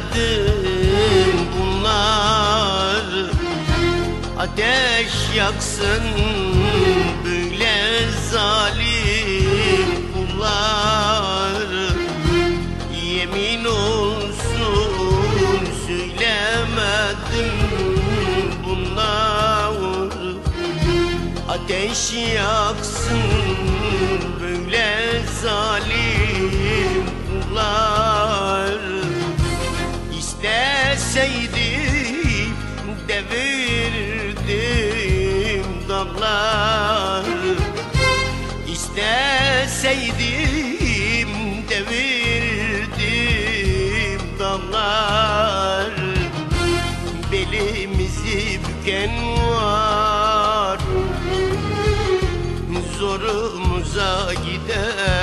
ettin bunlar? Ateş yaksın böyle zalim kullar. Yemin olsun söylemedim bunlar. Ateş yaksın böyle zalim dağlar İsteseydim devirdim dağlar Belimizi büken var. Zorumuza giden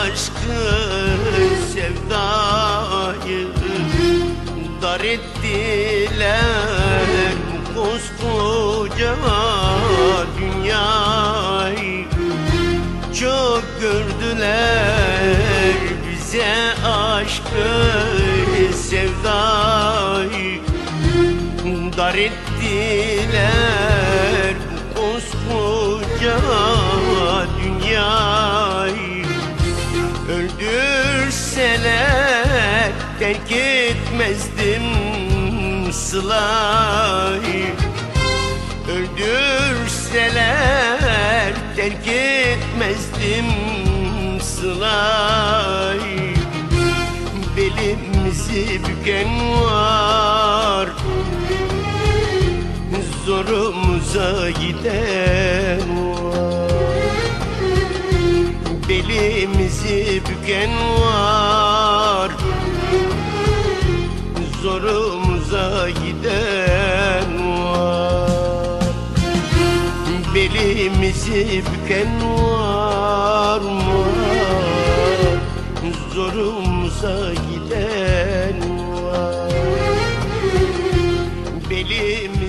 aşkı sevdayı Dar ettiler. Koskoca dünyayı Çok gördüler. Bize aşkı sevdayı Dar ettiler. Koskoca terk etmezdim sılayı Öldürseler terk etmezdim sılayı Belimizi büken var. Zorumuza giden var. Belimizi büken var belimizi büken var mı? Zorumuza giden var Belim